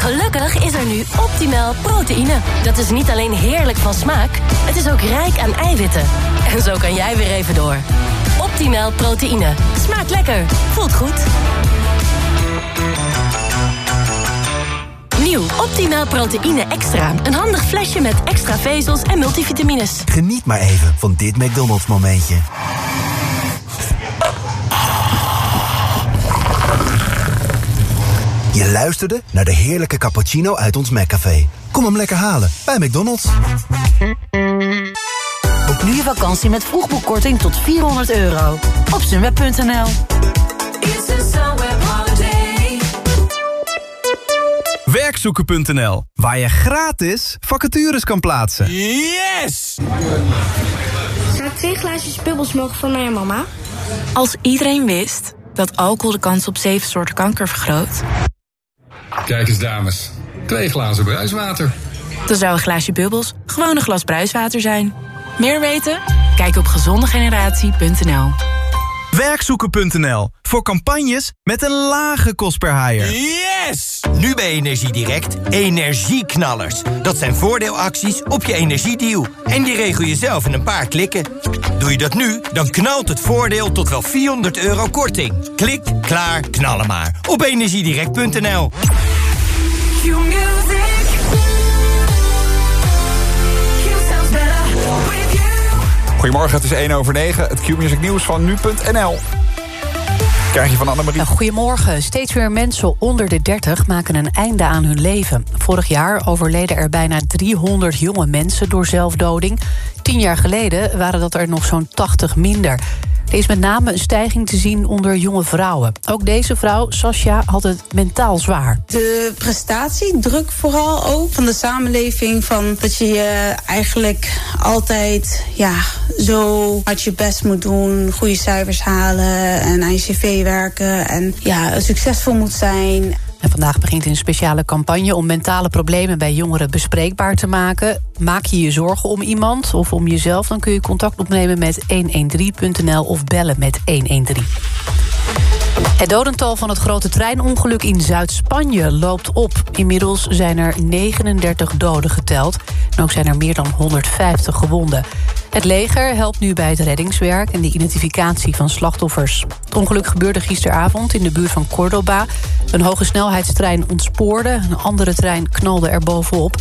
Gelukkig is er nu optimaal proteïne. Dat is niet alleen heerlijk van smaak, het is ook rijk aan eiwitten. En zo kan jij weer even door. Optimaal proteïne. Smaakt lekker, voelt goed. Nieuw Optimaal proteïne extra. Een handig flesje met extra vezels en multivitamines. Geniet maar even van dit McDonald's momentje. Je luisterde naar de heerlijke cappuccino uit ons McCafé. Kom hem lekker halen bij McDonald's. Boek nu je vakantie met vroegboekkorting tot 400 euro. Op sunweb.nl Werkzoeken.nl, waar je gratis vacatures kan plaatsen. Yes! Ik twee glaasjes bubbels mogen voor mij en mama? Als iedereen wist dat alcohol de kans op zeven soorten kanker vergroot... Kijk eens dames, twee glazen bruiswater. dan zou een glaasje bubbels gewoon een glas bruiswater zijn. Meer weten? Kijk op gezondegeneratie.nl Werkzoeken.nl, voor campagnes met een lage kost per haaier. Yes! Nu bij Energiedirect energieknallers. Dat zijn voordeelacties op je energiedeal. En die regel je zelf in een paar klikken. Doe je dat nu, dan knalt het voordeel tot wel 400 euro korting. Klik, klaar, knallen maar. Op energiedirect.nl Goedemorgen, het is 1 over 9. Het Q-music nieuws van nu.nl. Krijg je van Annemarie. Goedemorgen. Steeds meer mensen onder de 30 maken een einde aan hun leven. Vorig jaar overleden er bijna 300 jonge mensen door zelfdoding. Tien jaar geleden waren dat er nog zo'n 80 minder. Er is met name een stijging te zien onder jonge vrouwen. Ook deze vrouw, Sascha, had het mentaal zwaar. De prestatiedruk vooral ook van de samenleving. Van dat je je eigenlijk altijd ja, zo hard je best moet doen. Goede cijfers halen en aan je cv werken. En ja, succesvol moet zijn. Vandaag begint een speciale campagne om mentale problemen bij jongeren bespreekbaar te maken. Maak je je zorgen om iemand of om jezelf, dan kun je contact opnemen met 113.nl of bellen met 113. Het dodental van het grote treinongeluk in Zuid-Spanje loopt op. Inmiddels zijn er 39 doden geteld. En ook zijn er meer dan 150 gewonden. Het leger helpt nu bij het reddingswerk en de identificatie van slachtoffers. Het ongeluk gebeurde gisteravond in de buurt van Cordoba. Een hoge snelheidstrein ontspoorde, een andere trein knalde er bovenop.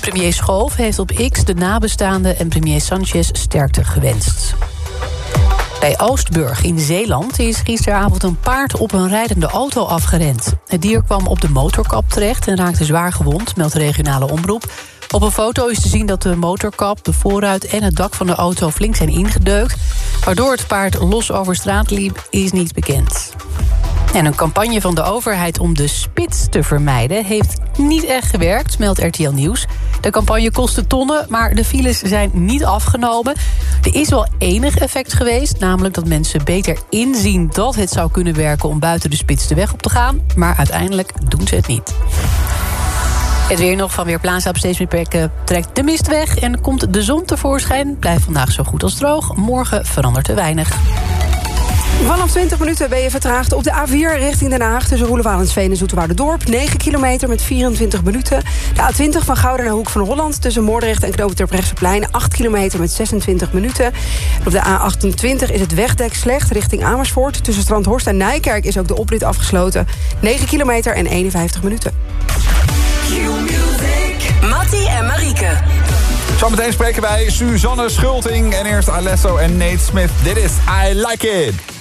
Premier Schoof heeft op X de nabestaanden en premier Sanchez sterkte gewenst. Bij Oostburg in Zeeland is gisteravond een paard op een rijdende auto afgerend. Het dier kwam op de motorkap terecht en raakte zwaar gewond, meldt regionale omroep. Op een foto is te zien dat de motorkap, de voorruit en het dak van de auto flink zijn ingedeukt. Waardoor het paard los over straat liep, is niet bekend. En een campagne van de overheid om de spits te vermijden... heeft niet echt gewerkt, meldt RTL Nieuws. De campagne kostte tonnen, maar de files zijn niet afgenomen. Er is wel enig effect geweest, namelijk dat mensen beter inzien... dat het zou kunnen werken om buiten de spits de weg op te gaan. Maar uiteindelijk doen ze het niet. Het weer nog van Weerplaza op steeds meer plekken trekt de mist weg... en komt de zon tevoorschijn. Blijft vandaag zo goed als droog. Morgen verandert er weinig. Vanaf 20 minuten ben je vertraagd op de A4 richting Den Haag... tussen Roelewarensveen en Zoeterwoude-dorp. 9 kilometer met 24 minuten. De A20 van Gouden naar Hoek van Holland... tussen Moordrecht en Knoop 8 kilometer met 26 minuten. En op de A28 is het wegdek slecht richting Amersfoort. Tussen Strandhorst en Nijkerk is ook de oprit afgesloten. 9 kilometer en 51 minuten. Mattie en Marieke. Zometeen spreken wij Suzanne Schulting en eerst Alesso en Nate Smith. Dit is I Like It.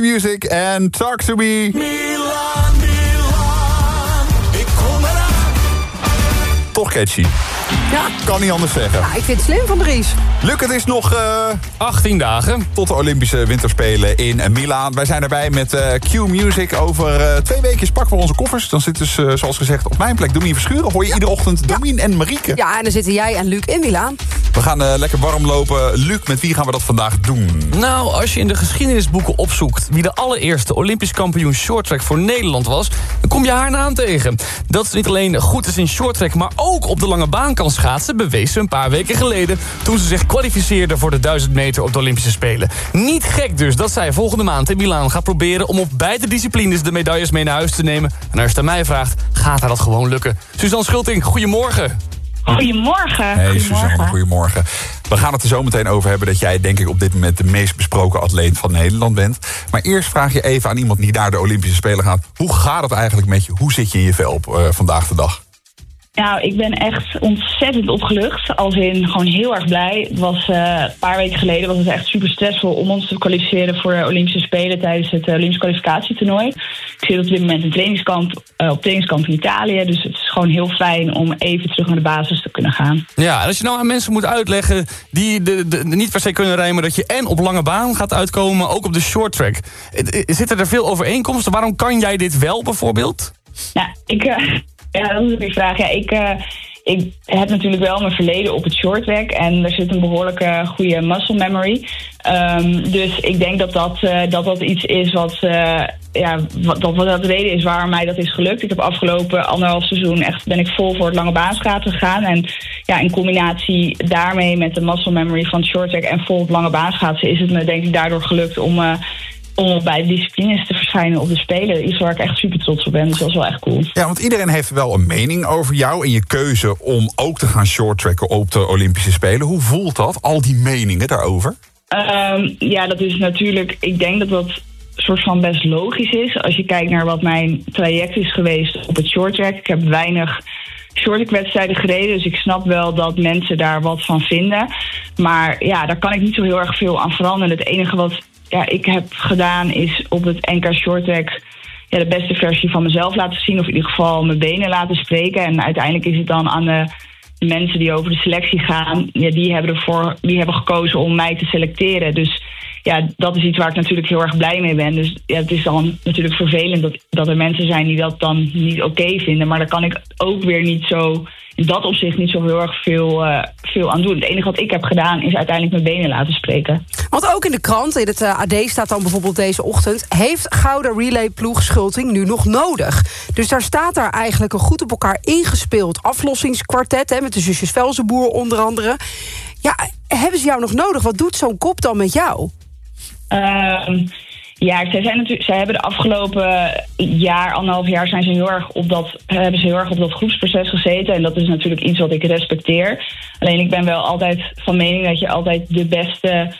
Music en Talk to Me. Toch catchy. Ja. Kan niet anders zeggen. Ja, ik vind het slim van Dries. Luc, het is nog eh 18 dagen. tot de Olympische Winterspelen in Milaan. Wij zijn erbij met eh, Q Music. Over eh, twee weken pakken we onze koffers. Dan zit dus, zoals gezegd, op mijn plek Domien Verschuren. Hoor je iedere ochtend Domien en Marieke. Ja, en dan zitten jij en Luc in Milaan. We gaan eh, lekker warm lopen. Luc, met wie gaan we dat vandaag doen? Nou, als je in de geschiedenisboeken opzoekt... wie de allereerste Olympisch kampioen shorttrack voor Nederland was... dan kom je haar naam tegen. Dat ze niet alleen goed is in shorttrack... maar ook op de lange baan kan schaatsen... bewees ze een paar weken geleden... toen ze zich kwalificeerde voor de 1000 meter op de Olympische Spelen. Niet gek dus dat zij volgende maand in Milaan gaat proberen... om op beide disciplines de medailles mee naar huis te nemen. En als je aan mij vraagt, gaat haar dat gewoon lukken. Suzanne Schulting, goedemorgen. Goedemorgen. Hey Suzanne, goedemorgen. We gaan het er zo meteen over hebben dat jij denk ik op dit moment de meest besproken atleet van Nederland bent. Maar eerst vraag je even aan iemand die naar de Olympische Spelen gaat. Hoe gaat het eigenlijk met je? Hoe zit je in je vel op eh, vandaag de dag? Nou, ik ben echt ontzettend opgelucht. Als in gewoon heel erg blij. Het was, eh, een paar weken geleden was het echt super stressvol om ons te kwalificeren voor de Olympische Spelen tijdens het eh, Olympisch kwalificatietoernooi. Ik zit op dit moment in trainingskamp, eh, op trainingskamp in Italië. Dus het is gewoon heel fijn om even terug naar de basis te kunnen gaan. Ja, en als je nou aan mensen moet uitleggen die de, de, de niet per se kunnen rijmen... dat je en op lange baan gaat uitkomen, maar ook op de short track. Zitten er veel overeenkomsten? Waarom kan jij dit wel bijvoorbeeld? Nou, ik, ja, dat is een vraag. Ja, ik, eh, ik heb natuurlijk wel mijn verleden op het shorttrack en er zit een behoorlijke goede muscle memory. Ehm, dus ik denk dat dat, eh, dat, dat iets is wat, eh, ja, wat, wat dat de reden is waarom mij dat is gelukt. Ik heb afgelopen anderhalf seizoen echt ben ik vol voor het lange baanschaatsen gegaan. En ja, in combinatie daarmee met de muscle memory van het shorttrack en vol op lange baanschaatsen is het me denk ik daardoor gelukt om, om bij de disciplines te verschijnen op de Spelen. Iets waar ik echt super trots op ben, dus dat is wel echt cool. Ja, want iedereen heeft wel een mening over jou en je keuze om ook te gaan shorttracken op de Olympische Spelen. Hoe voelt dat, al die meningen daarover? Ehm, ja, dat is natuurlijk. Ik denk dat dat soort van best logisch is. Als je kijkt naar wat mijn traject is geweest op het shorttrack. Ik heb weinig shorttrack-wedstrijden gereden. Dus ik snap wel dat mensen daar wat van vinden. Maar ja, daar kan ik niet zo heel erg veel aan veranderen. Het enige wat ja, ik heb gedaan is op het NK shorttrack ja, de beste versie van mezelf laten zien. Of in ieder geval mijn benen laten spreken. En uiteindelijk is het dan aan de mensen die over de selectie gaan, ja, die, hebben ervoor, die hebben gekozen om mij te selecteren. Dus ja, dat is iets waar ik natuurlijk heel erg blij mee ben. Dus ja, het is dan natuurlijk vervelend dat, dat er mensen zijn die dat dan niet oké vinden. Maar daar kan ik ook weer niet zo dat op zich niet zo heel erg veel, eh, veel aan doen. Het enige wat ik heb gedaan is uiteindelijk mijn benen laten spreken. Want ook in de krant, in het eh, AD staat dan bijvoorbeeld deze ochtend... heeft Gouden Relay ploeg Schulting nu nog nodig? Dus daar staat daar eigenlijk een goed op elkaar ingespeeld aflossingskwartet... Hè, met de zusjes Velzenboer onder andere. Ja, hebben ze jou nog nodig? Wat doet zo'n kop dan met jou? Ehm, ja, zij, zijn hebben de afgelopen jaar, anderhalf jaar, zijn ze heel erg op dat, hebben ze heel erg op dat groepsproces gezeten. En dat is natuurlijk iets wat ik respecteer. Alleen ik ben wel altijd van mening dat je altijd de beste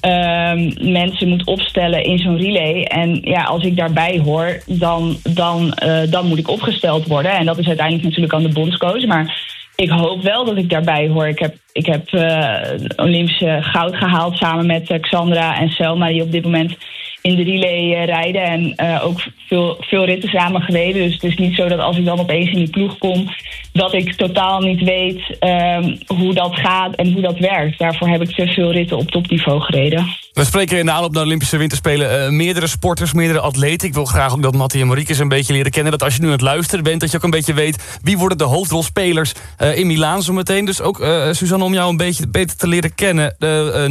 ehm, mensen moet opstellen in zo'n relay. En ja, als ik daarbij hoor, dan, dan, eh, dan moet ik opgesteld worden. En dat is uiteindelijk natuurlijk aan de bondscoach. Maar ik hoop wel dat ik daarbij hoor. Ik heb, ik heb eh, Olympische goud gehaald samen met eh, Xandra en Selma, die op dit moment in de relay eh, rijden. En eh, ook veel, veel ritten samen gereden. Dus het is niet zo dat als ik dan opeens in die ploeg kom, dat ik totaal niet weet ehm, hoe dat gaat en hoe dat werkt. Daarvoor heb ik te veel ritten op topniveau gereden. We spreken in de aanloop naar de Olympische Winterspelen eh, meerdere sporters, meerdere atleten. Ik wil graag ook dat Mattie en Marieke een beetje leren kennen. Dat als je nu aan het luisteren bent, dat je ook een beetje weet... wie worden de hoofdrolspelers in Milaan zo meteen. Dus ook, Suzanne, om jou een beetje beter te leren kennen...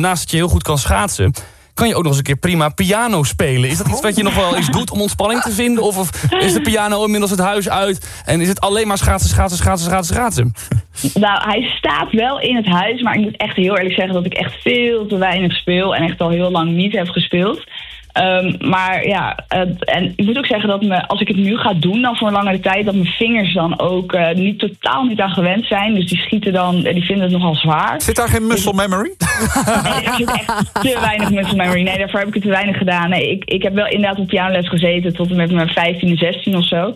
naast dat je heel goed kan schaatsen... kan je ook nog eens een keer prima piano spelen. Is dat iets wat je nog wel eens doet om ontspanning te vinden? Of, of is de piano inmiddels het huis uit... en is het alleen maar schaatsen, schaatsen, schaatsen, schaatsen, schaatsen? Nou, hij staat wel in het huis, maar ik moet echt heel eerlijk zeggen dat ik echt veel te weinig speel en echt al heel lang niet heb gespeeld. Ehm, maar ja, en ik moet ook zeggen dat me, als ik het nu ga doen dan voor een langere tijd, dat mijn vingers dan ook eh, niet totaal niet aan gewend zijn. Dus die schieten dan, die vinden het nogal zwaar. Zit daar geen muscle memory? Nee, er zit echt te weinig muscle memory. Nee, daarvoor heb ik het te weinig gedaan. Nee, ik, ik heb wel inderdaad op pianoles gezeten tot en met mijn 15 16 of zo.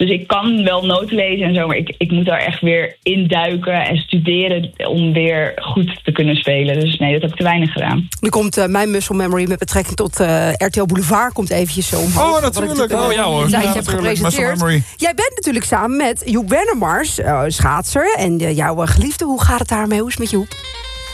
Dus ik kan wel noten lezen en zo, maar ik, ik moet daar echt weer induiken en studeren om weer goed te kunnen spelen. Dus nee, dat heb ik te weinig gedaan. Nu komt eh, mijn muscle memory met betrekking tot eh, RTL Boulevard... komt eventjes zo omhoog. Oh, ik natuurlijk. Oh, ja, hoor. Ja, heb natuurlijk. Muscle gepresenteerd. memory. Jij bent natuurlijk samen met Joep Wennemars, eh, schaatser... en jouw geliefde. Hoe gaat het daarmee? Hoe is het met Joep?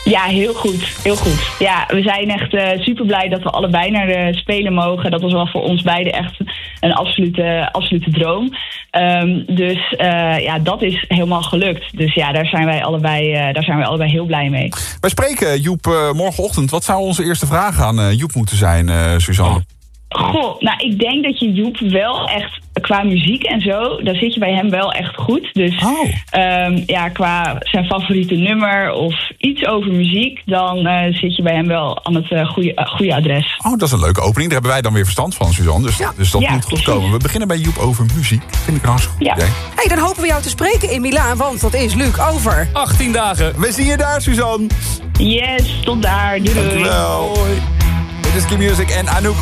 Ja, heel goed. Heel goed. Ja, we zijn echt super blij dat we allebei naar de Spelen mogen. Dat was wel voor ons beiden echt een absolute, absolute droom. Ehm, dus eh, ja, dat is helemaal gelukt. Dus ja, daar zijn wij allebei, eh, daar zijn wij allebei heel blij mee. Wij spreken Joep eh, morgenochtend. Wat zou onze eerste vraag aan eh, Joep moeten zijn, eh, Suzanne? Goh, nou ik denk dat je Joep wel echt qua muziek en zo, daar zit je bij hem wel echt goed. Dus ehm, ja, qua zijn favoriete nummer of iets over muziek, dan eh, zit je bij hem wel aan het eh, goede, eh, goede adres. Oh, dat is een leuke opening. Daar hebben wij dan weer verstand van, Suzanne. Dus, dus dat Ja, moet goed precies. komen. We beginnen bij Joep over muziek. Vind ik een hartstikke goed idee. Hey, dan hopen we jou te spreken in Milaan, want dat is Luc over. 18 dagen. We zien je daar, Suzanne. Yes, tot daar. Doei, doei. Dankjewel. Dit is Key Music en Anouk.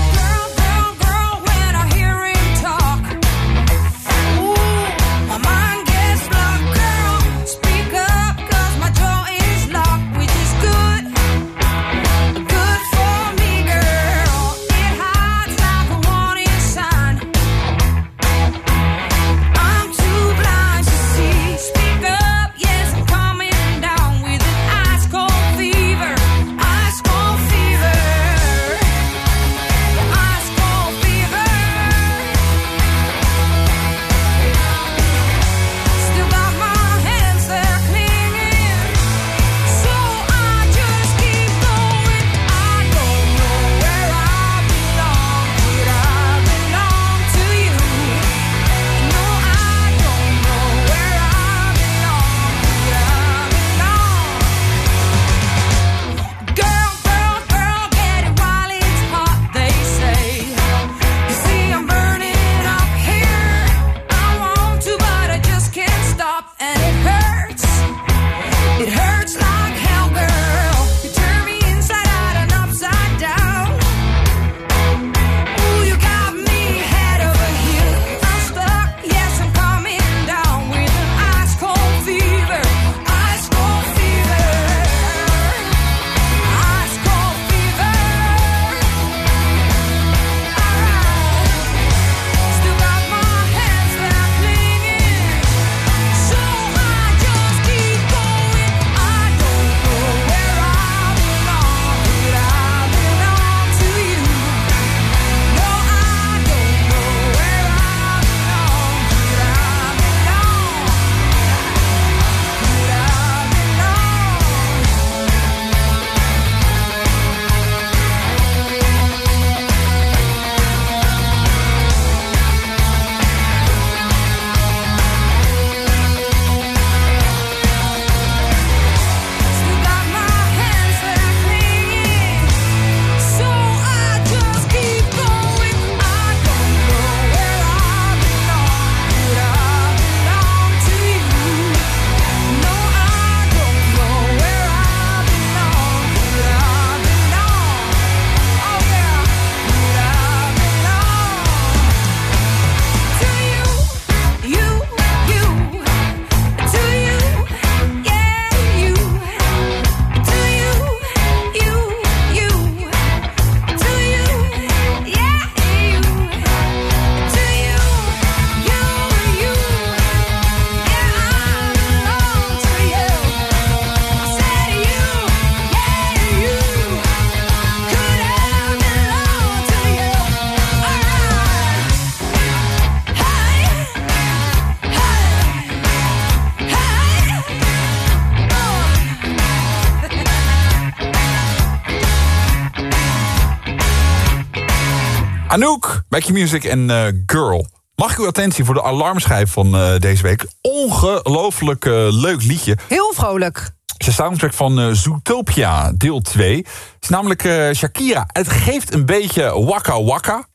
Anouk, Back Your Music en eh, Girl. Mag ik uw attentie voor de alarmschijf van eh, deze week? Ongelooflijk eh, leuk liedje. Heel vrolijk. Het is de soundtrack van Zootopia, deel 2. Het is namelijk Shakira. Het geeft een beetje wakka wakka.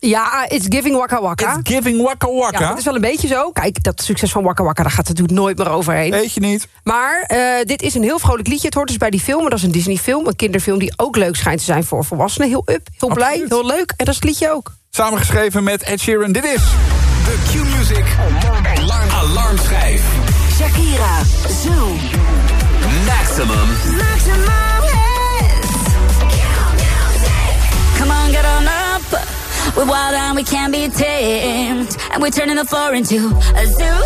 Ja, it's giving Waka Waka. It's giving Waka Waka. Ja, het is wel een beetje zo. Kijk, dat succes van Waka Waka, daar gaat het natuurlijk nooit meer overheen. Weet je niet. Maar eh, dit is een heel vrolijk liedje. Het hoort dus bij die film. Dat is een Disney-film, een kinderfilm... die ook leuk schijnt te zijn voor volwassenen. Heel up, heel blij, heel leuk. En dat is het liedje ook. Samengeschreven met Ed Sheeran. Dit is... De Q-Music Alarm. Alarmschijf. Shakira, Zoom. Maximum. Maximum We're wild and we can't be tamed. And we're turning the floor into a zoo.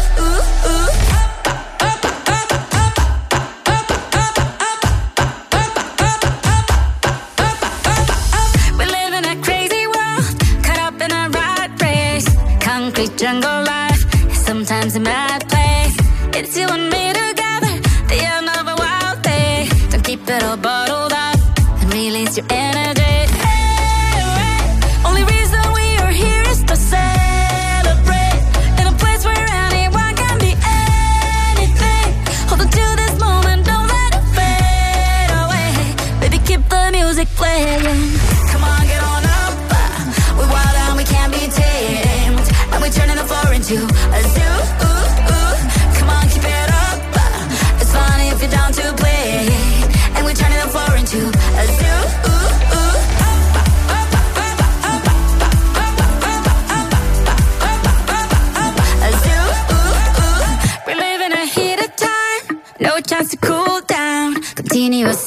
We live in a crazy world, caught up in a rat race. Concrete jungle life, sometimes a mad place. It's you and me together, the end of a wild day. Don't keep it all bottled up and release your energy.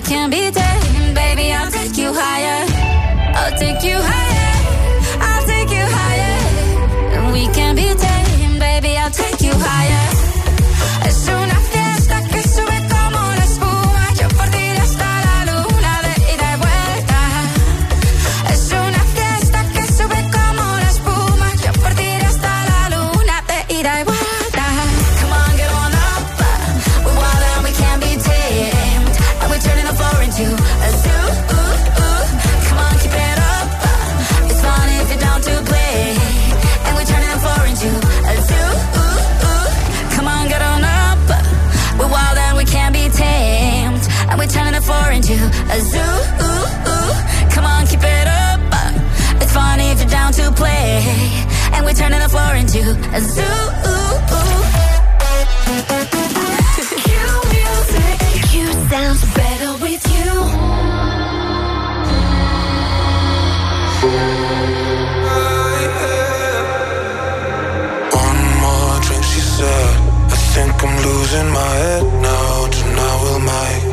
We can be taken, baby. I'll take you higher. I'll take you higher. A zoo. Q sounds better with you. One more drink, she said. I think I'm losing my head now. Tonight we'll make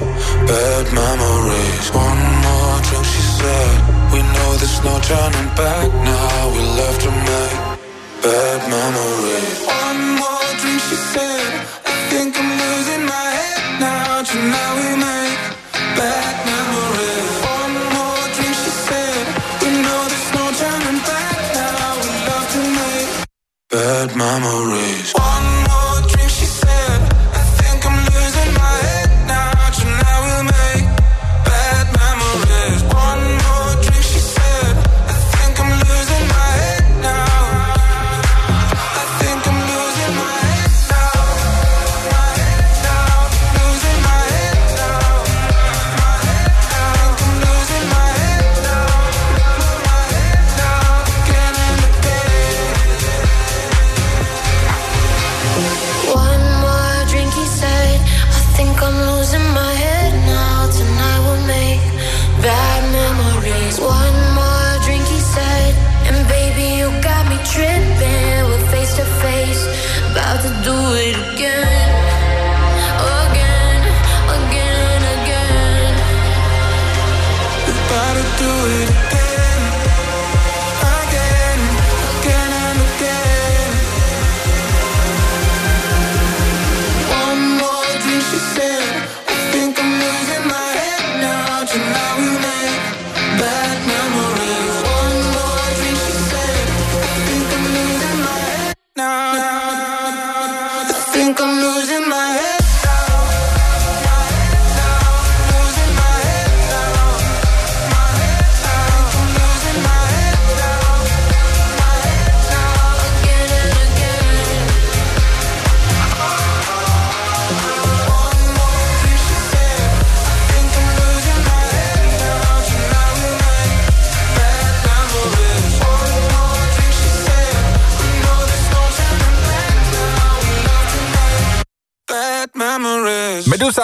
bad memories. One more drink, she said. We know there's no turning back now. We love to make bad memories. One more drink, she said. I think I'm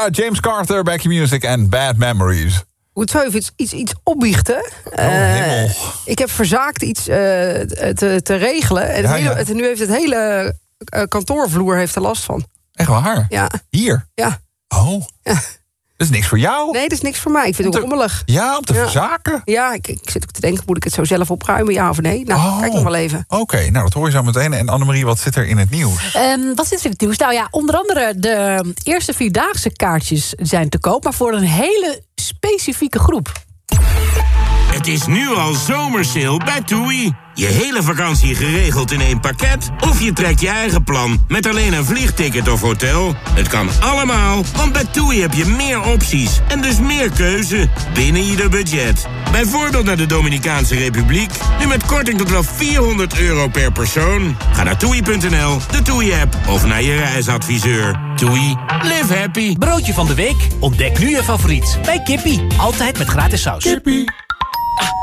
Medusa, James Carter, Back in Music en Bad Memories. Moet zo even iets, iets, iets opbiechten. Eh, ik heb verzaakt iets eh, te, te regelen. En Ja, hele, ja. nu heeft het hele eh, kantoorvloer heeft er last van. Echt waar? Ja. Hier? Ja. Oh. Dat is niks voor jou? Nee, dat is niks voor mij. Ik vind het rommelig. Ja, om te verzaken? Ja, ik, ik zit ook te denken, moet ik het zo zelf opruimen, ja of nee? Nou, Oh. kijk nog wel even. Oké, nou dat hoor je zo meteen. En Annemarie, wat zit er in het nieuws? Ehm, wat zit er in het nieuws? Nou ja, onder andere de eerste vierdaagse kaartjes zijn te koop... maar voor een hele specifieke groep. Het is nu al zomersale bij TUI. Je hele vakantie geregeld in één pakket? Of je trekt je eigen plan met alleen een vliegticket of hotel? Het kan allemaal, want bij TUI heb je meer opties en dus meer keuze binnen ieder budget. Bijvoorbeeld naar de Dominicaanse Republiek, nu met korting tot wel 400 euro per persoon. Ga naar toei.nl, de TUI-app of naar je reisadviseur. TUI, live happy. Broodje van de week? Ontdek nu je favoriet bij Kippie. Altijd met gratis saus. Kippie. Ah.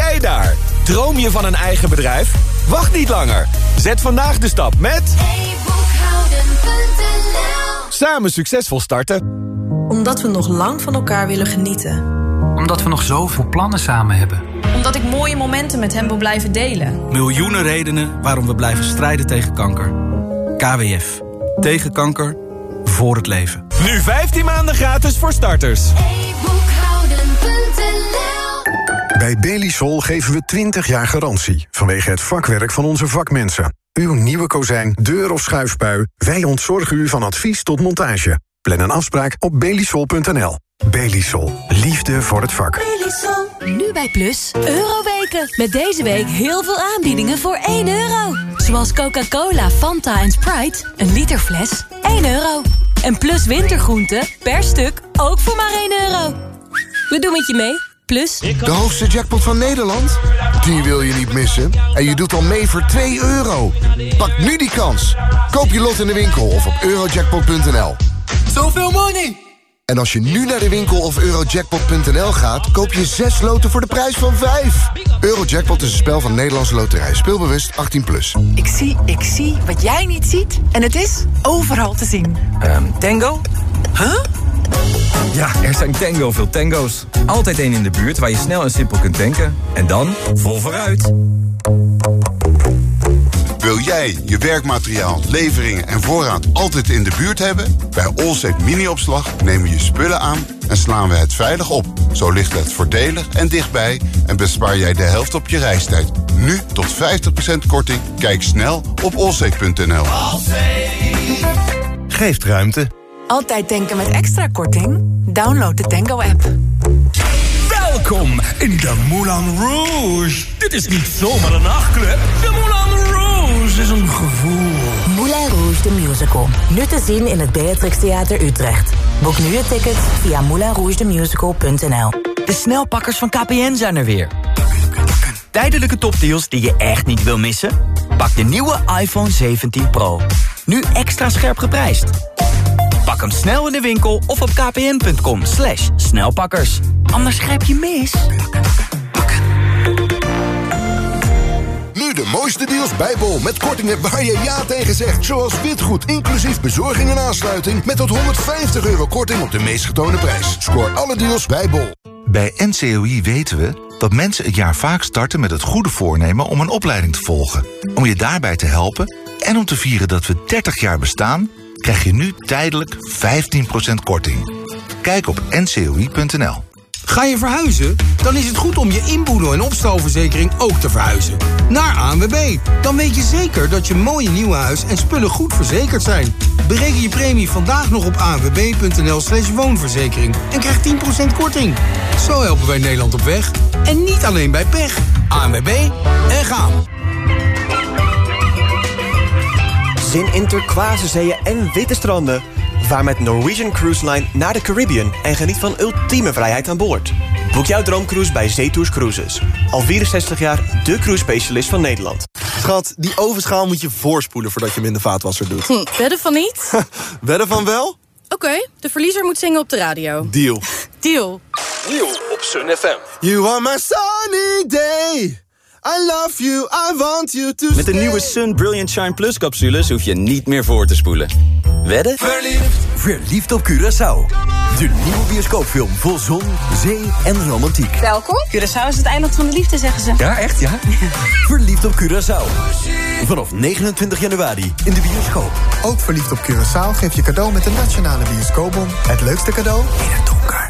jij daar! Droom je van een eigen bedrijf? Wacht niet langer. Zet vandaag de stap met... Samen succesvol starten. Omdat we nog lang van elkaar willen genieten. Omdat we nog zoveel plannen samen hebben. Omdat ik mooie momenten met hem wil blijven delen. Miljoenen redenen waarom we blijven strijden tegen kanker. KWF. Tegen kanker. Voor het leven. Nu 15 maanden gratis voor starters. Bij Belisol geven we 20 jaar garantie vanwege het vakwerk van onze vakmensen. Uw nieuwe kozijn, deur of schuifpui, wij ontzorgen u van advies tot montage. Plan een afspraak op belisol.nl. Belisol, liefde voor het vak. Nu bij Plus, Euroweken. Met deze week heel veel aanbiedingen voor 1 euro. Zoals Coca-Cola, Fanta en Sprite, een liter fles, 1 euro. En Plus wintergroenten, per stuk, ook voor maar 1 euro. We doen het je mee, Plus. De hoogste jackpot van Nederland? Die wil je niet missen. En je doet al mee voor 2 euro. Pak nu die kans. Koop je lot in de winkel of op eurojackpot.nl. Zoveel money! En als je nu naar de winkel of eurojackpot.nl gaat... koop je 6 loten voor de prijs van 5. Eurojackpot is een spel van Nederlandse Loterij. Speelbewust 18+. Plus. Ik zie, ik zie wat jij niet ziet. En het is overal te zien. Ehm, tango? Huh? Ja, er zijn tango veel tango's. Altijd één in de buurt waar je snel en simpel kunt tanken. En dan vol vooruit. Wil jij je werkmateriaal, leveringen en voorraad altijd in de buurt hebben? Bij Allsafe Mini-opslag nemen we je spullen aan en slaan we het veilig op. Zo ligt het voordelig en dichtbij en bespaar jij de helft op je reistijd. Nu tot 50% korting. Kijk snel op allsafe.nl. Geeft ruimte. Altijd denken met extra korting? Download de Tango-app. Welkom in de Moulin Rouge. Dit is niet zomaar een nachtclub. De Moulin Rouge is een gevoel. Moulin Rouge the Musical. Nu te zien in het Beatrix Theater Utrecht. Boek nu je ticket via moulinrougethemusical.nl De snelpakkers van KPN zijn er weer. Tijdelijke topdeals die je echt niet wil missen? Pak de nieuwe iPhone 17 Pro. Nu extra scherp geprijsd. Pak hem snel in de winkel of op kpn.com slash snelpakkers. Anders grijp je mis. Nu de mooiste deals bij Bol. Met kortingen waar je ja tegen zegt. Zoals witgoed, inclusief bezorging en aansluiting. Met tot 150 euro korting op de meest getoonde prijs. Scoor alle deals bij Bol. Bij NCOI weten we dat mensen het jaar vaak starten met het goede voornemen om een opleiding te volgen. Om je daarbij te helpen en om te vieren dat we 30 jaar bestaan, krijg je nu tijdelijk 15% korting. Kijk op ncoi.nl. Ga je verhuizen? Dan is het goed om je inboedel- en opstalverzekering ook te verhuizen. Naar ANWB. Dan weet je zeker dat je mooie nieuwe huis en spullen goed verzekerd zijn. Bereken je premie vandaag nog op anwb.nl slash woonverzekering. En krijg 10% korting. Zo helpen wij Nederland op weg. En niet alleen bij pech. ANWB en gaan. Zin in turquoise zeeën en witte stranden. Vaar met Norwegian Cruise Line naar de Caribbean en geniet van ultieme vrijheid aan boord. Boek jouw droomcruise bij Zetours Cruises. Al 64 jaar de cruise specialist van Nederland. Schat, die ovenschaal moet je voorspoelen voordat je hem in de vaatwasser doet. Hm, wedden van niet? Wedden van wel? Oké, de verliezer moet zingen op de radio. Deal. Deal. Deal op Sun FM. You are my sunny day. I love you, I want you to Met de nieuwe Sun Brilliant Shine Plus capsules hoef je niet meer voor te spoelen. Wedden? Verliefd. Verliefd op Curaçao. De nieuwe bioscoopfilm vol zon, zee en romantiek. Welkom. Curaçao is het eiland van de liefde, zeggen ze. Ja, echt ja? Verliefd op Curaçao. Vanaf 29 januari in de bioscoop. Ook verliefd op Curaçao geef je cadeau met de Nationale Bioscoopbon. Het leukste cadeau in het donker.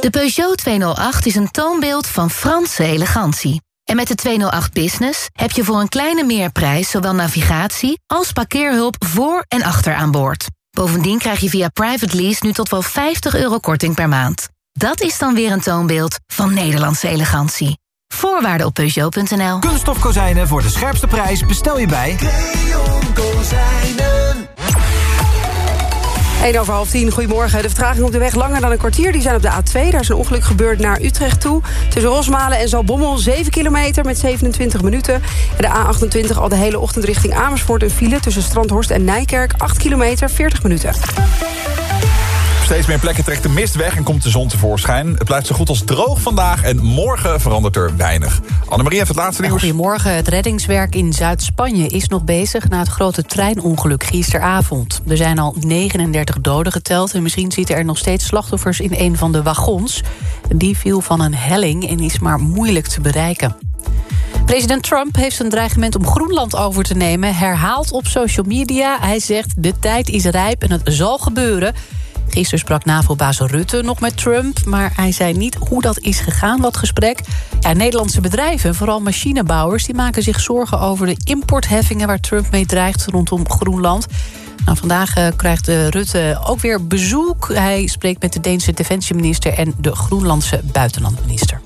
De Peugeot 208 is een toonbeeld van Franse elegantie. En met de 208 Business heb je voor een kleine meerprijs... zowel navigatie als parkeerhulp voor en achter aan boord. Bovendien krijg je via private lease nu tot wel 50 euro korting per maand. Dat is dan weer een toonbeeld van Nederlandse elegantie. Voorwaarden op Peugeot.nl. Kunststof kozijnen voor de scherpste prijs bestel je bij... 1 over half 10, goedemorgen. De vertraging op de weg langer dan een kwartier. Die zijn op de A2. Daar is een ongeluk gebeurd naar Utrecht toe. Tussen Rosmalen en Zalbommel 7 kilometer met 27 minuten. En de A28 al de hele ochtend richting Amersfoort een file... tussen Strandhorst en Nijkerk 8 kilometer, 40 minuten. Steeds meer plekken trekt de mist weg en komt de zon tevoorschijn. Het blijft zo goed als droog vandaag en morgen verandert er weinig. Annemarie heeft het laatste nieuws. Goedemorgen. Het reddingswerk in Zuid-Spanje is nog bezig... na het grote treinongeluk gisteravond. Er zijn al 39 doden geteld... en misschien zitten er nog steeds slachtoffers in een van de wagons. Die viel van een helling en is maar moeilijk te bereiken. President Trump heeft zijn dreigement om Groenland over te nemen... herhaald op social media. Hij zegt de tijd is rijp en het zal gebeuren... Gisteren sprak NAVO-baas Rutte nog met Trump... maar hij zei niet hoe dat is gegaan, dat gesprek. Nederlandse bedrijven, vooral machinebouwers... die maken zich zorgen over de importheffingen... waar Trump mee dreigt rondom Groenland. Nou, vandaag uh, krijgt uh, Rutte ook weer bezoek. Hij spreekt met de Deense defensieminister... en de Groenlandse buitenlandminister.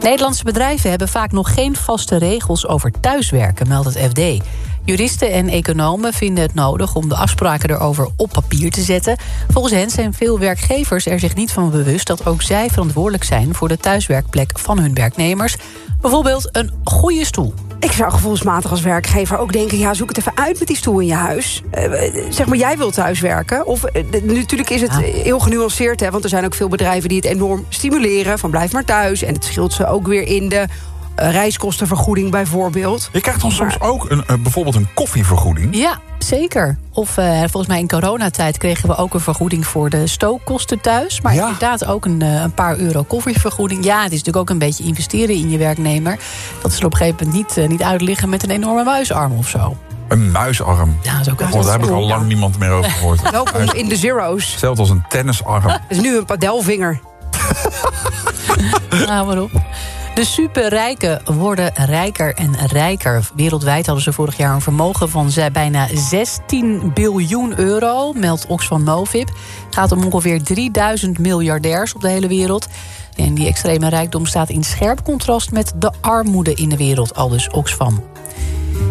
Nederlandse bedrijven hebben vaak nog geen vaste regels over thuiswerken, meldt het FD. Juristen en economen vinden het nodig om de afspraken erover op papier te zetten. Volgens hen zijn veel werkgevers er zich niet van bewust dat ook zij verantwoordelijk zijn voor de thuiswerkplek van hun werknemers. Bijvoorbeeld een goede stoel. Ik zou gevoelsmatig als werkgever ook denken... ja, zoek het even uit met die stoel in je huis. Uh, zeg maar, jij wilt thuiswerken. Of, uh, natuurlijk is het ja. heel genuanceerd, hè, want er zijn ook veel bedrijven... die het enorm stimuleren, van blijf maar thuis. En het scheelt ze ook weer in de reiskostenvergoeding bijvoorbeeld. Je krijgt dan maar... soms ook een, uh, bijvoorbeeld een koffievergoeding. Ja, zeker. Of uh, volgens mij in coronatijd kregen we ook een vergoeding voor de stookkosten thuis. Maar ja. inderdaad ook een, een, paar euro koffievergoeding. Ja, het is natuurlijk ook een beetje investeren in je werknemer. Dat ze er op een gegeven moment niet, niet uitliggen met een enorme muisarm of zo. Een muisarm. Ja, dat is ook oh, daar heb ik al lang ja. niemand meer over gehoord. Welkom in de zero's. Hetzelfde als een tennisarm. Het is nu een padelvinger. nou, maar op. De superrijken worden rijker en rijker. Wereldwijd hadden ze vorig jaar een vermogen van bijna 16 biljoen euro, meldt Oxfam Novib. Het gaat om ongeveer 3000 miljardairs op de hele wereld. En die extreme rijkdom staat in scherp contrast met de armoede in de wereld, aldus Oxfam.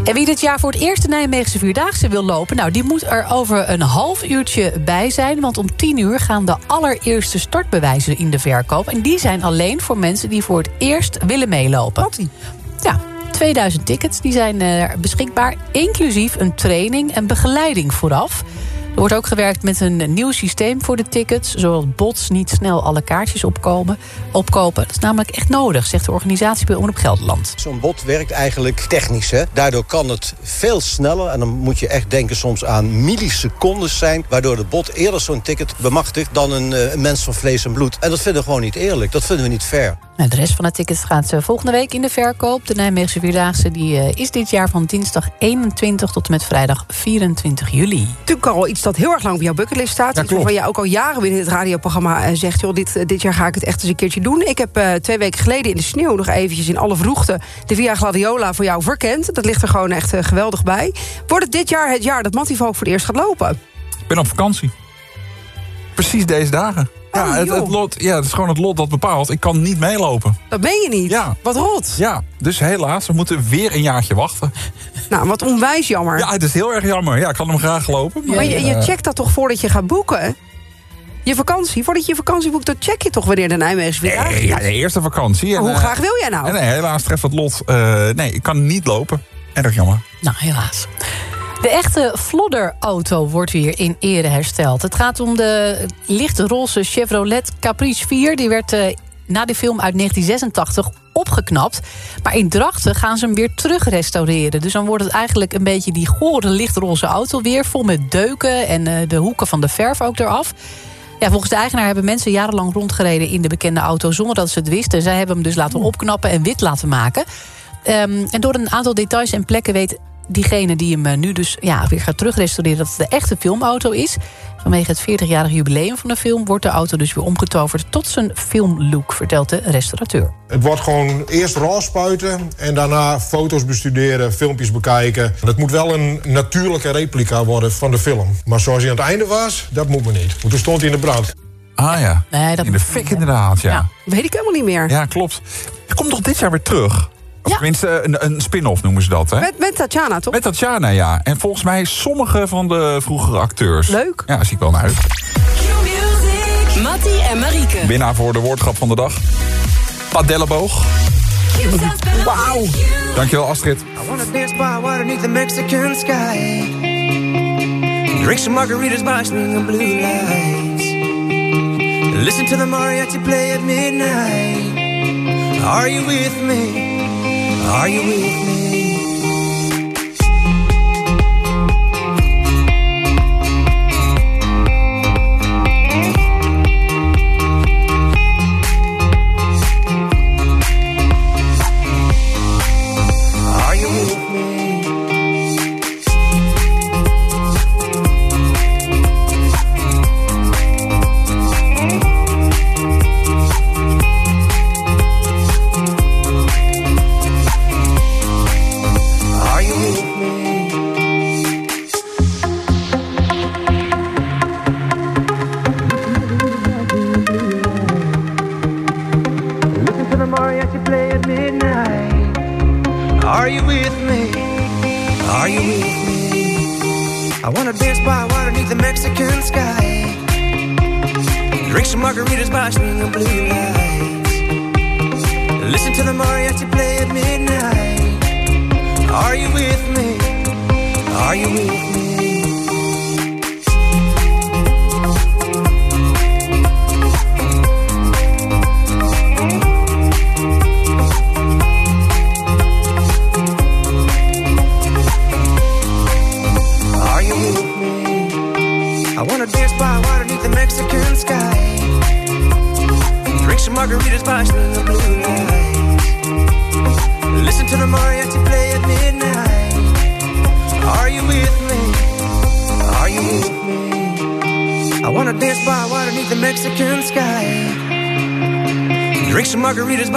En wie dit jaar voor het eerst de Nijmeegse Vierdaagse wil lopen... nou, die moet er over een half uurtje bij zijn. Want om 10 uur gaan de allereerste startbewijzen in de verkoop. En die zijn alleen voor mensen die voor het eerst willen meelopen. Wat? Ja, 2000 tickets die zijn uh, beschikbaar. Inclusief een training en begeleiding vooraf. Er wordt ook gewerkt met een nieuw systeem voor de tickets... zodat bots niet snel alle kaartjes opkomen, opkopen. Dat is namelijk echt nodig, zegt de organisatie bij Omroep Gelderland. Zo'n bot werkt eigenlijk technisch. Hè? Daardoor kan het veel sneller, en dan moet je echt denken soms aan millisecondes zijn... waardoor de bot eerder zo'n ticket bemachtigt dan een, uh, mens van vlees en bloed. En dat vinden we gewoon niet eerlijk, dat vinden we niet fair. En de rest van de tickets gaat uh, volgende week in de verkoop. De Nijmeegse Vierdaagse die, uh, is dit jaar van dinsdag 21 tot en met vrijdag 24 juli. Natuurlijk al iets dat heel erg lang op jouw bucketlist staat. Ja, waarvan je ook al jaren binnen het radioprogramma zegt... joh, dit, dit jaar ga ik het echt eens een keertje doen. Ik heb twee weken geleden in de sneeuw nog eventjes in alle vroegte... de Via Gladiola voor jou verkend. Dat ligt er gewoon echt geweldig bij. Wordt het dit jaar het jaar dat Mattie Valk voor het eerst gaat lopen? Ik ben op vakantie. Precies deze dagen. Ja, Oh, het, het lot, ja, het is gewoon het lot dat bepaalt. Ik kan niet meelopen. Dat ben je niet? Ja. Wat rot. Ja, dus helaas, we moeten weer een jaartje wachten. Nou, wat onwijs jammer. Ja, het is heel erg jammer. Ja, ik kan hem graag lopen. Maar, je, je checkt dat toch voordat je gaat boeken? Je vakantie, voordat je je vakantie boekt, dan check je toch wanneer de Nijmeegse weer Nee, ja, de eerste vakantie. Maar hoe eh, graag wil jij nou? nee, helaas treft het lot. eh, nee, ik kan niet lopen. Erg jammer. Nou, helaas. De echte Flodder-auto wordt weer in ere hersteld. Het gaat om de lichte roze Chevrolet Caprice 4. Die werd eh, na de film uit 1986 opgeknapt. Maar in Drachten gaan ze hem weer terug restaureren. Dus dan wordt het eigenlijk een beetje die gore lichtroze auto weer... vol met deuken en eh, de hoeken van de verf ook eraf. Ja, volgens de eigenaar hebben mensen jarenlang rondgereden in de bekende auto... zonder dat ze het wisten. Zij hebben hem dus laten opknappen en wit laten maken. Um, en door een aantal details en plekken weet diegene die hem nu dus ja, weer gaat terugrestaureren... dat het de echte filmauto is. Vanwege het 40-jarig jubileum van de film... wordt de auto dus weer omgetoverd tot zijn filmlook, vertelt de restaurateur. Het wordt gewoon eerst raw spuiten en daarna foto's bestuderen, filmpjes bekijken. Het moet wel een natuurlijke replica worden van de film. Maar zoals hij aan het einde was, dat moet me niet. Want toen stond hij in de brand. Ah ja, nee, dat in de fik inderdaad, ja. ja. Weet ik helemaal niet meer. Ja, klopt. Hij komt toch dit jaar weer terug? Of ja. tenminste, een, een spin-off noemen ze dat, hè? Met, met Tatjana, toch? Met Tatjana, ja. En volgens mij sommige van de vroegere acteurs. Leuk. Ja, zie ik wel naar uit. Mattie en Marieke. Winnaar voor de woordgrap van de dag. Padelleboog. Wauw. Dankjewel, Astrid. I wanna dance by water beneath the Mexican sky. Drink some margaritas by swinging blue lights. Listen to the mariachi play at midnight. Are you with me? Are you with me? By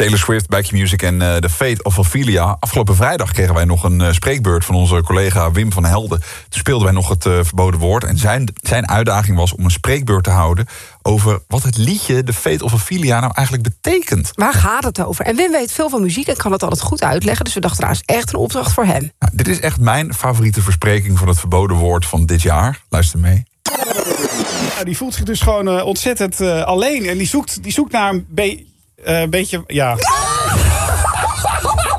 Taylor Swift, Back Music en eh, The Fate of Ophelia. Afgelopen vrijdag kregen wij nog een eh, spreekbeurt van onze collega Wim van Helden. Toen speelden wij nog het eh, verboden woord. En zijn, zijn uitdaging was om een spreekbeurt te houden... over wat het liedje The Fate of Ophelia nou eigenlijk betekent. Waar gaat het over? En Wim weet veel van muziek en kan het altijd goed uitleggen. Dus we dachten, nou, is echt een opdracht voor hem. Nou, dit is echt mijn favoriete verspreking van het verboden woord van dit jaar. Luister mee. Nou, die voelt zich dus gewoon ontzettend eh, alleen. En die zoekt, die zoekt naar een eh, beetje... Ja.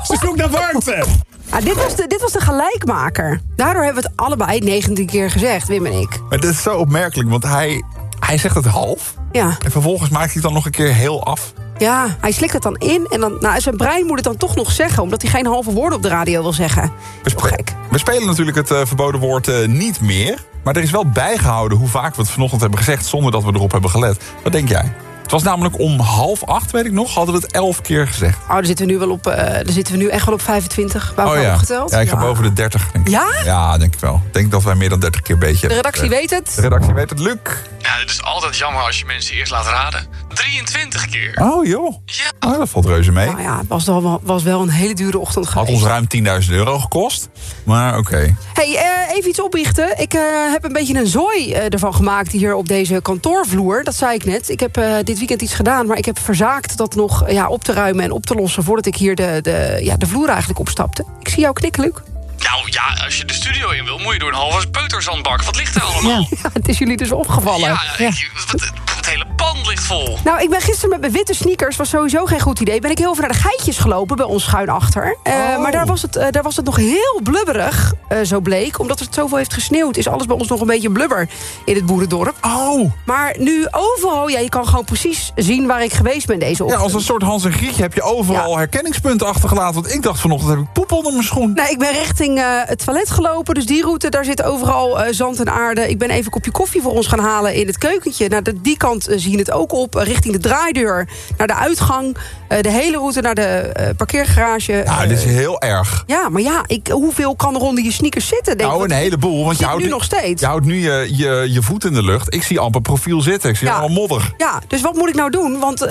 Ze zoekt naar warmte. Ah, dit, was de, dit was de gelijkmaker. Daardoor hebben we het allebei 19 keer gezegd, Wim en ik. Maar dit is zo opmerkelijk, want hij, hij zegt het half. Ja. En vervolgens maakt hij het dan nog een keer heel af. Ja, hij slikt het dan in en dan, nou, zijn brein moet het dan toch nog zeggen... omdat hij geen halve woorden op de radio wil zeggen. We, spe- we spelen natuurlijk het eh, verboden woord eh, niet meer. Maar er is wel bijgehouden hoe vaak we het vanochtend hebben gezegd... zonder dat we erop hebben gelet. Wat denk jij? Het was namelijk om half acht, weet ik nog, hadden we het elf keer gezegd. Oh, daar zitten we nu, wel op, eh, daar zitten we nu echt wel op 25. Waar we oh ja. opgeteld. ja, ik ga boven de 30. Denk ik. Ja? Ja, denk ik wel. Ik denk dat wij meer dan 30 keer beetje... De redactie hebben weet het. De redactie weet het. Luc. Ja, het is altijd jammer als je mensen eerst laat raden. 23 keer. Oh joh. Ja. Oh, dat valt reuze mee. Nou ja, het was, wel, was wel een hele dure ochtend Had geweest. ons ruim 10.000 euro gekost. Maar oké. Hey, eh, even iets opbiechten. Ik eh, heb een beetje een zooi eh, ervan gemaakt hier op deze kantoorvloer. Dat zei ik net. Ik heb eh, dit weekend iets gedaan, maar ik heb verzaakt dat nog ja, op te ruimen en op te lossen voordat ik hier de, de, ja, de vloer eigenlijk opstapte. Ik zie jou knikken, Luc. Nou ja, als je de studio in wil, moet je door een halve peuterzandbak. Wat ligt er allemaal? Ja, het is jullie dus opgevallen. Ja, ik- wat- hele pand ligt vol. Nou, ik ben gisteren met mijn witte sneakers, was sowieso geen goed idee. Ben ik heel even naar de geitjes gelopen bij ons schuin achter. Eh, Oh. Maar daar was, het, eh, daar was het nog heel blubberig, eh, zo bleek. Omdat het zoveel heeft gesneeuwd, is alles bij ons nog een beetje blubber in het boerendorp. Oh. Maar nu overal, ja, je kan gewoon precies zien waar ik geweest ben deze Ja, ochtend. als een soort Hans en Grietje heb je overal herkenningspunten achtergelaten. Want ik dacht vanochtend heb ik poep onder mijn schoen. Nou, ik ben richting eh, het toilet gelopen, dus die route, daar zit overal eh, zand en aarde. Ik ben even een kopje koffie voor ons gaan halen in het keukentje. Nou, de, die kant eh, zie je het ook op, eh, richting de draaideur, naar de uitgang. eh, de hele route naar de parkeergarage. Ja, eh, dit is heel erg. Ja, maar ja, ik, hoeveel kan er onder je sneakers zitten? Denk, Nou, een heleboel. Want je houdt nu nog steeds. Je houdt nu je, je, je voet in de lucht. Ik zie amper profiel zitten. Ik zie Ja. allemaal modder. Ja, dus wat moet ik nou doen? Want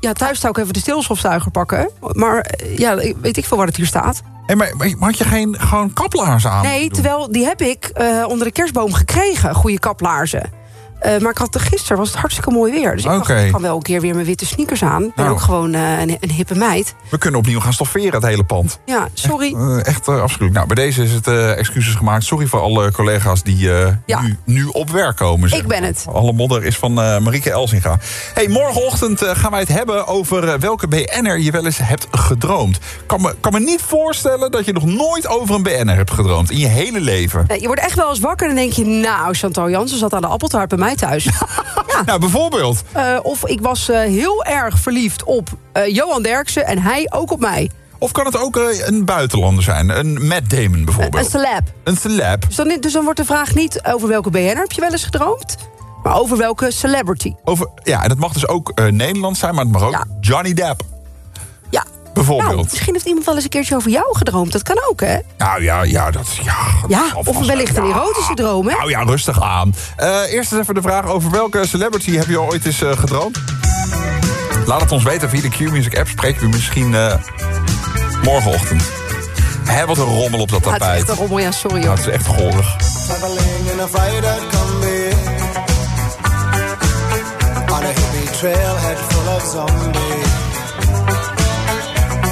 ja, thuis zou ik even de stilstofzuiger pakken. Maar ja, weet ik veel waar het hier staat. Hey, maar, maar had je geen gewoon kaplaars aan? Nee, terwijl die heb ik onder de kerstboom gekregen, goede kaplaarzen. Eh, maar ik had gisteren was het hartstikke mooi weer. Dus ik dacht, ik kan wel een keer weer mijn witte sneakers aan. Ik ben Nou. ook gewoon eh, een, een hippe meid. We kunnen opnieuw gaan stofferen, het hele pand. Ja, sorry. Eh, echt eh, afschuwelijk. Nou, bij deze is het eh, excuses gemaakt. Sorry voor alle collega's die eh, Ja. nu, nu op werk komen. zeg Ik ben het. Alle modder is van eh Marieke Elsinga. Hey, morgenochtend eh, gaan wij het hebben over eh, welke BN'er je wel eens hebt gedroomd. Kan me, kan me niet voorstellen dat je nog nooit over een BN'er hebt gedroomd in je hele leven. Je wordt echt wel eens wakker en dan denk je... nou, Chantal Jansen zat aan de appeltaart bij mij thuis. Nou, bijvoorbeeld. Eh, of ik was eh, heel erg verliefd op eh, Johan Derksen en hij ook op mij. Of kan het ook een buitenlander zijn? Een Matt Damon bijvoorbeeld. Een celeb. Een celeb. Dus dan, dus dan wordt de vraag niet over welke BN'er heb je wel eens gedroomd... maar over welke celebrity. Over, ja, en het mag dus ook Nederlands zijn, maar het mag ook Johnny Depp. Ja. Bijvoorbeeld. Nou, misschien heeft iemand wel eens een keertje over jou gedroomd. Dat kan ook, hè? Nou ja, ja, dat, ja, dat Ja, of vast wellicht wel. een erotische droom, hè? Nou ja, rustig aan. Eh, eerst eens even de vraag over welke celebrity heb je ooit eens eh, gedroomd? Laat het ons weten via de Q-Music app. Spreken we misschien eh, morgenochtend. Hé, wat een rommel op dat Ah, het is tapijt. echt een rommel, ja, sorry, Ja, joh. het is echt in a freighter combi On a hippie trailhead full of zombies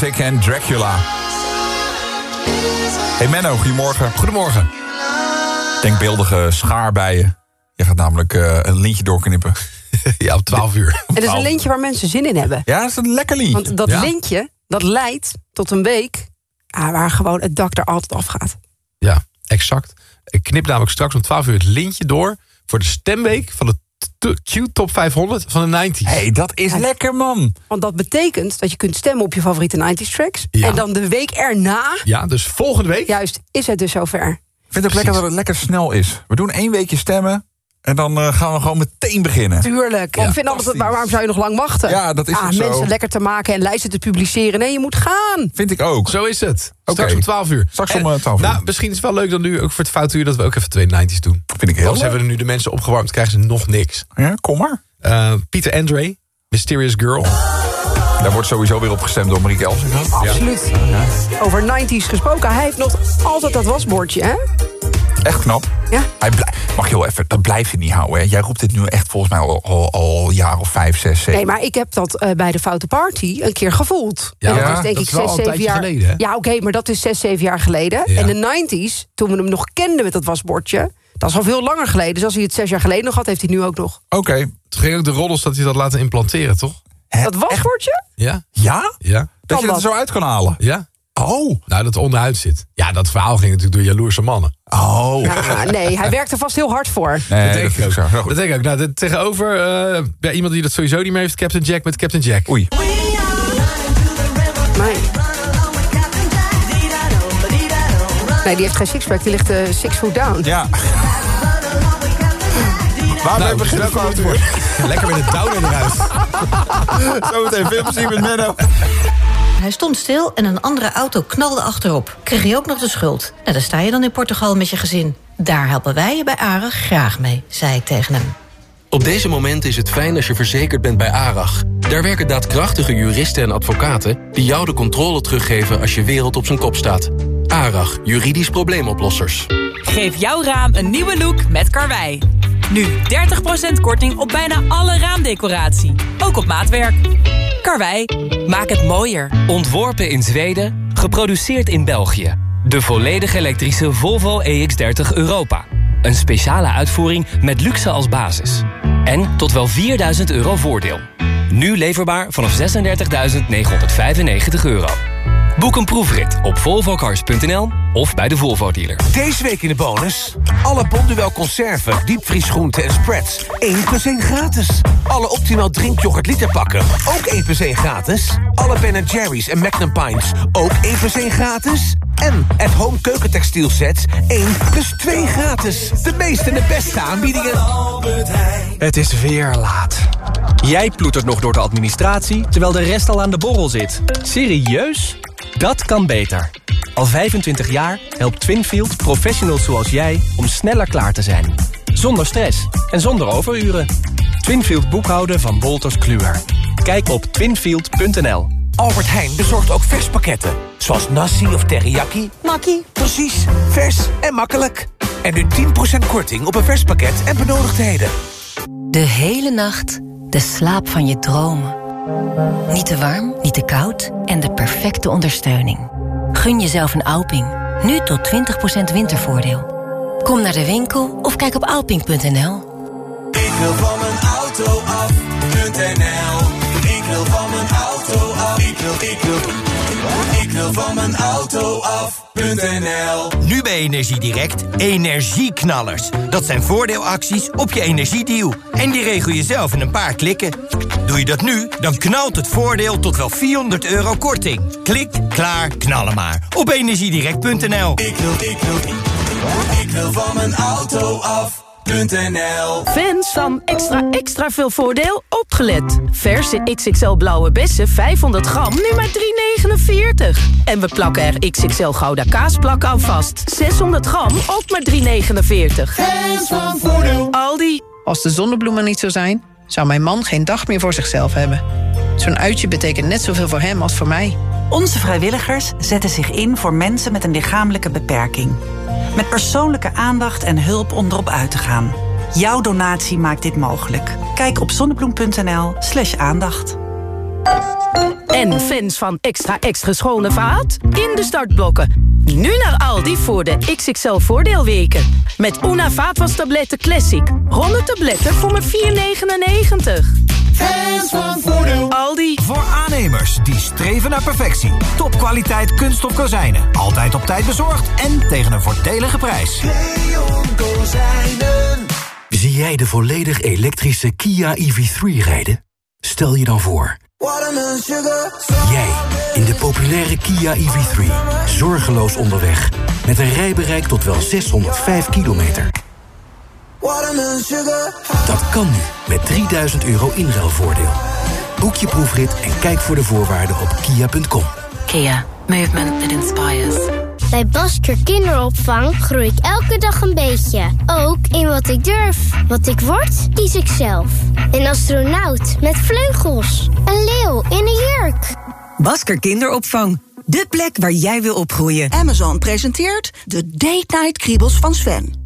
Music en Dracula. Hey Menno, goedemorgen. Goedemorgen. Denkbeeldige schaar bij je. Je gaat namelijk eh, een lintje doorknippen. ja, op 12 uur. Het is een lintje waar mensen zin in hebben. Ja, dat is een lekker lintje. Want dat Ja. lintje, dat leidt tot een week... ah, waar gewoon het dak er altijd afgaat. Ja, exact. Ik knip namelijk straks om 12 uur het lintje door... voor de stemweek van de t- Q-top 500 van de 90s. hey, dat is lekker, man. Want dat betekent dat je kunt stemmen op je favoriete 90s tracks. Ja. En dan de week erna, Ja, dus volgende week... juist, is het dus zover. Ik vind het ook lekker dat het lekker snel is. We doen één weekje stemmen en dan eh, gaan we gewoon meteen beginnen. Tuurlijk. Ja. ik vind altijd, waar- waarom zou je nog lang wachten? Ja, dat is ah, zo. Mensen lekker te maken en lijsten te publiceren. Nee, je moet gaan. Vind ik ook. Zo is het. Straks Oké. om 12 uur. Straks om, En, eh, 12 uur. Nou, misschien is het wel leuk dan nu ook voor het foute uur... dat we ook even twee 90s doen. Vind ik heel Anders leuk. hebben we nu de mensen opgewarmd, krijgen ze nog niks. Ja, kom maar. Eh, Pieter Andre, Mysterious Girl. Daar wordt sowieso weer op gestemd door Marieke Elsinga. Absoluut. Over 90s gesproken. Hij heeft nog altijd dat wasbordje, hè? Echt knap. Ja. Hij Mag je heel even, dat blijf je niet houden. Hè? Jij roept dit nu echt volgens mij al, al, al een jaar of vijf, zes, zeven. Nee, maar ik heb dat eh, bij de Foute Party een keer gevoeld. Ja, En ja, dat is denk dat ik is wel zes, al een zeven tijdje jaar geleden, hè? Ja, oké, maar dat is zes, zeven jaar geleden. Ja. En de 90s, toen we hem nog kenden met dat wasbordje... dat is al veel langer geleden. Dus als hij het zes jaar geleden nog had, heeft hij nu ook nog. Oké. Toen ging ook de roddels dat hij dat laten implanteren, toch? Dat wasbordje? Ja. Ja? Ja. Dat je dat er zo uit kan halen? Ja. Oh. Nou, dat onderhuid zit. Ja, dat verhaal ging natuurlijk door jaloerse mannen. Oh. Ja, nee, hij werkt er vast heel hard voor. Nee, dat dat, denk ik ook. zo. Goed. Dat denk ik ook. Nou, de- tegenover eh, ja, iemand die dat sowieso niet meer heeft... Captain Jack met Captain Jack. Oei. Nee. Nee, die heeft geen sixpack, die ligt eh, six foot down. Ja. Waar Nou, ben fout weer? Lekker met een downer eruit. Zometeen veel plezier met Menno. Hij stond stil en een andere auto knalde achterop. Kreeg je ook nog de schuld. Nou, daar sta je dan in Portugal met je gezin. Daar helpen wij je bij AREG graag mee, zei ik tegen hem. Op deze momenten is het fijn als je verzekerd bent bij ARAG. Daar werken daadkrachtige juristen en advocaten... die jou de controle teruggeven als je wereld op zijn kop staat. ARAG, juridisch probleemoplossers. Geef jouw raam een nieuwe look met Karwei. Nu 30% korting op bijna alle raamdecoratie. Ook op maatwerk. Karwei, maak het mooier. Ontworpen in Zweden, geproduceerd in België. De volledig elektrische Volvo EX30 Europa. Een speciale uitvoering met luxe als basis. En tot wel 4000 euro voordeel. Nu leverbaar vanaf 36.995 euro. Boek een proefrit op volvocars.nl of bij de Volvo dealer. Deze week in de bonus. Alle Bonduel conserven, diepvriesgroenten en spreads. 1 plus 1 gratis. Alle Optimaal drinkyoghurt literpakken. Ook 1 plus 1 gratis. Alle Ben Jerry's en Magnum Pints. Ook 1 plus 1 gratis. En at home keukentextiel sets 1 plus 2 gratis. De meeste en de beste aanbiedingen. Het is weer laat. Jij ploetert nog door de administratie, terwijl de rest al aan de borrel zit. Serieus? Dat kan beter. Al 25 jaar helpt Twinfield professionals zoals jij om sneller klaar te zijn. Zonder stress en zonder overuren. Twinfield boekhouden van Wolters Kluwer. Kijk op twinfield.nl. Albert Heijn bezorgt ook verspakketten. Zoals nasi of teriyaki. Makkie. Precies. Vers en makkelijk. En nu 10% korting op een verspakket en benodigdheden. De hele nacht de slaap van je dromen. Niet te warm, niet te koud en de perfecte ondersteuning. Gun jezelf een Alping. Nu tot 20% wintervoordeel. Kom naar de winkel of kijk op alping.nl. Ik wil van mijn auto af.nl Ik wil van mijn auto af. Ik wil, ik wil, wil van mijn auto af.nl Nu bij Energiedirect energieknallers. Dat zijn voordeelacties op je energiedeal. En die regel je zelf in een paar klikken. Doe je dat nu, dan knalt het voordeel tot wel 400 euro korting. Klik, klaar, knallen maar. Op energiedirect.nl Ik wil, ik wil, ik wil van mijn auto af.nl Fans van extra extra veel voordeel opgelet. Verse XXL blauwe bessen 500 gram nu maar 3,49. En we plakken er XXL gouda kaasplak aan vast. 600 gram ook maar 3,49. Fans van voordeel. Aldi. Als de zonnebloemen niet zo zijn, zou mijn man geen dag meer voor zichzelf hebben. Zo'n uitje betekent net zoveel voor hem als voor mij. Onze vrijwilligers zetten zich in voor mensen met een lichamelijke beperking. Met persoonlijke aandacht en hulp om erop uit te gaan. Jouw donatie maakt dit mogelijk. Kijk op zonnebloem.nl slash aandacht. En fans van extra extra schone vaat? In de startblokken. Nu naar Aldi voor de XXL voordeelweken. Met Una vaatwastabletten Classic. 100 tabletten voor maar 4,99. Fans van Voordeel. Aldi. Voor aannemers die streven naar perfectie. Topkwaliteit kunststof kozijnen. Altijd op tijd bezorgd en tegen een voordelige prijs. Leon Kozijnen. Zie jij de volledig elektrische Kia EV3 rijden? Stel je dan voor. Jij in de populaire Kia EV3. Zorgeloos onderweg. Met een rijbereik tot wel 605 kilometer. Watermelon sugar. Dat kan nu met 3000 euro inruilvoordeel. Boek je proefrit en kijk voor de voorwaarden op kia.com. Kia. Movement that inspires. Bij Basker Kinderopvang groei ik elke dag een beetje. Ook in wat ik durf. Wat ik word, kies ik zelf. Een astronaut met vleugels. Een leeuw in een jurk. Basker Kinderopvang. De plek waar jij wil opgroeien. Amazon presenteert de Date Night Kriebels van Sven.